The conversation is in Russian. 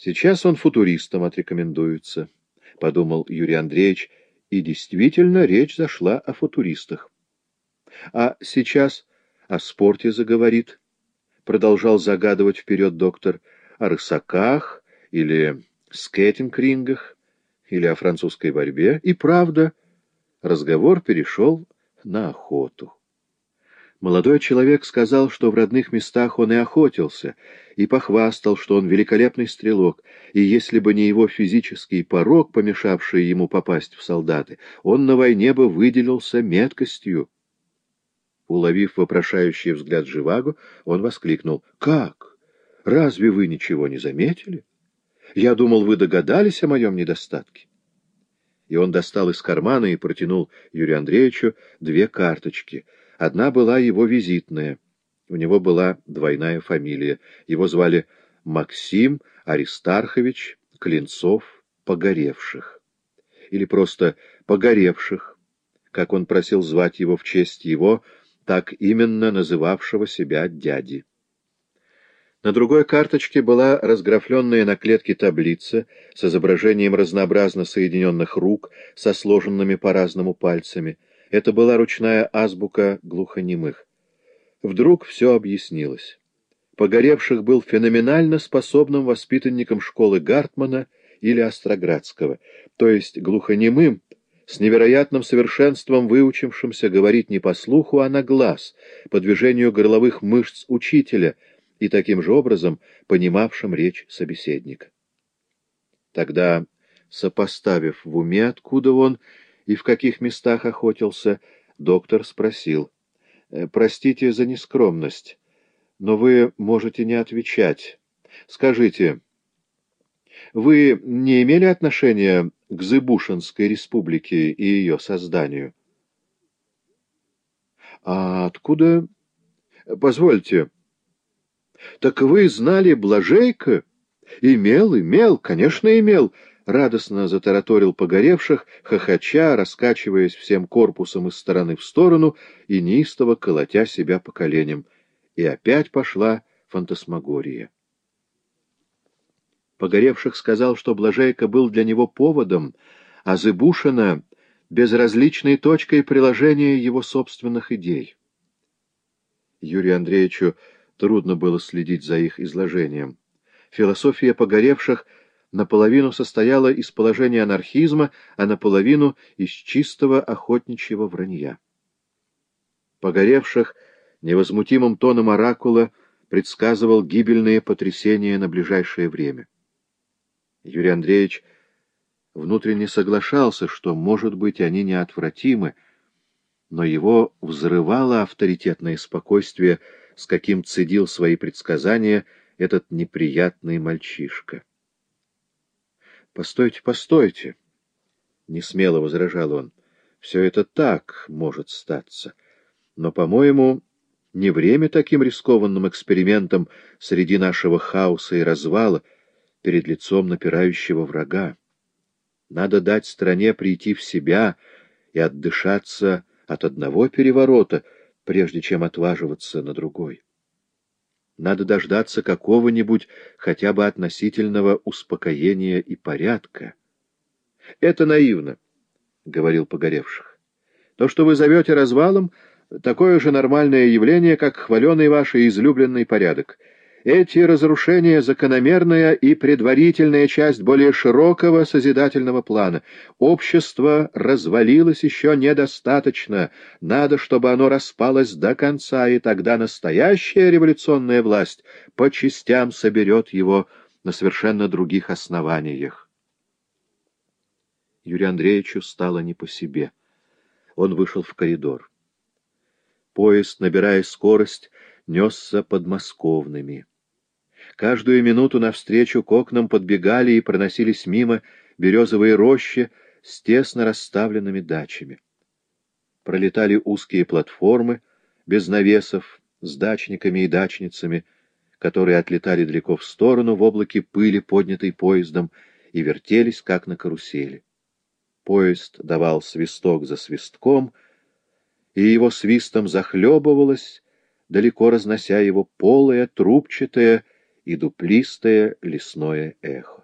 Сейчас он футуристом отрекомендуется, — подумал Юрий Андреевич, и действительно речь зашла о футуристах. А сейчас о спорте заговорит, — продолжал загадывать вперед доктор, — о рысаках или скейтинг-рингах или о французской борьбе. И правда, разговор перешел на охоту. Молодой человек сказал, что в родных местах он и охотился, и похвастал, что он великолепный стрелок, и если бы не его физический порог, помешавший ему попасть в солдаты, он на войне бы выделился меткостью. Уловив вопрошающий взгляд Живаго, он воскликнул. — Как? Разве вы ничего не заметили? Я думал, вы догадались о моем недостатке. И он достал из кармана и протянул Юрию Андреевичу две карточки — Одна была его визитная. У него была двойная фамилия. Его звали Максим Аристархович Клинцов Погоревших. Или просто Погоревших, как он просил звать его в честь его, так именно называвшего себя дяди. На другой карточке была разграфленная на клетке таблица с изображением разнообразно соединенных рук со сложенными по-разному пальцами — это была ручная азбука глухонемых. Вдруг все объяснилось. Погоревших был феноменально способным воспитанником школы Гартмана или Остроградского, то есть глухонемым, с невероятным совершенством выучившимся говорить не по слуху, а на глаз, по движению горловых мышц учителя и таким же образом понимавшим речь собеседника. Тогда, сопоставив в уме, откуда он, и в каких местах охотился, доктор спросил. «Э, «Простите за нескромность, но вы можете не отвечать. Скажите, вы не имели отношения к Зыбушинской республике и ее созданию?» «А откуда...» «Позвольте, так вы знали Блажейка?» «Имел, имел, конечно, имел», радостно затараторил погоревших, хохоча, раскачиваясь всем корпусом из стороны в сторону и неистово колотя себя по коленям. И опять пошла фантасмагория. Погоревших сказал, что Блажейка был для него поводом, а Зыбушина — безразличной точкой приложения его собственных идей. Юрию Андреевичу трудно было следить за их изложением. Философия погоревших — наполовину состояла из положения анархизма, а наполовину из чистого охотничьего вранья. Погоревших невозмутимым тоном оракула предсказывал гибельные потрясения на ближайшее время. Юрий Андреевич внутренне соглашался, что, может быть, они неотвратимы, но его взрывало авторитетное спокойствие, с каким цедил свои предсказания этот неприятный мальчишка. «Постойте, постойте!» — несмело возражал он. «Все это так может статься. Но, по-моему, не время таким рискованным экспериментом среди нашего хаоса и развала перед лицом напирающего врага. Надо дать стране прийти в себя и отдышаться от одного переворота, прежде чем отваживаться на другой. Надо дождаться какого-нибудь хотя бы относительного успокоения и порядка. — Это наивно, — говорил Погоревших. — То, что вы зовете развалом, — такое же нормальное явление, как хваленый ваш излюбленный порядок — эти разрушения — закономерная и предварительная часть более широкого созидательного плана. Общество развалилось еще недостаточно. Надо, чтобы оно распалось до конца, и тогда настоящая революционная власть по частям соберет его на совершенно других основаниях. Юрию Андреевичу стало не по себе. Он вышел в коридор. Поезд, набирая скорость, несся подмосковными. Каждую минуту навстречу к окнам подбегали и проносились мимо березовые рощи с тесно расставленными дачами. Пролетали узкие платформы, без навесов, с дачниками и дачницами, которые отлетали далеко в сторону в облаке пыли, поднятой поездом, и вертелись, как на карусели. Поезд давал свисток за свистком, и его свистом захлебывалось, далеко разнося его полое, трубчатое, и дуплистое лесное эхо.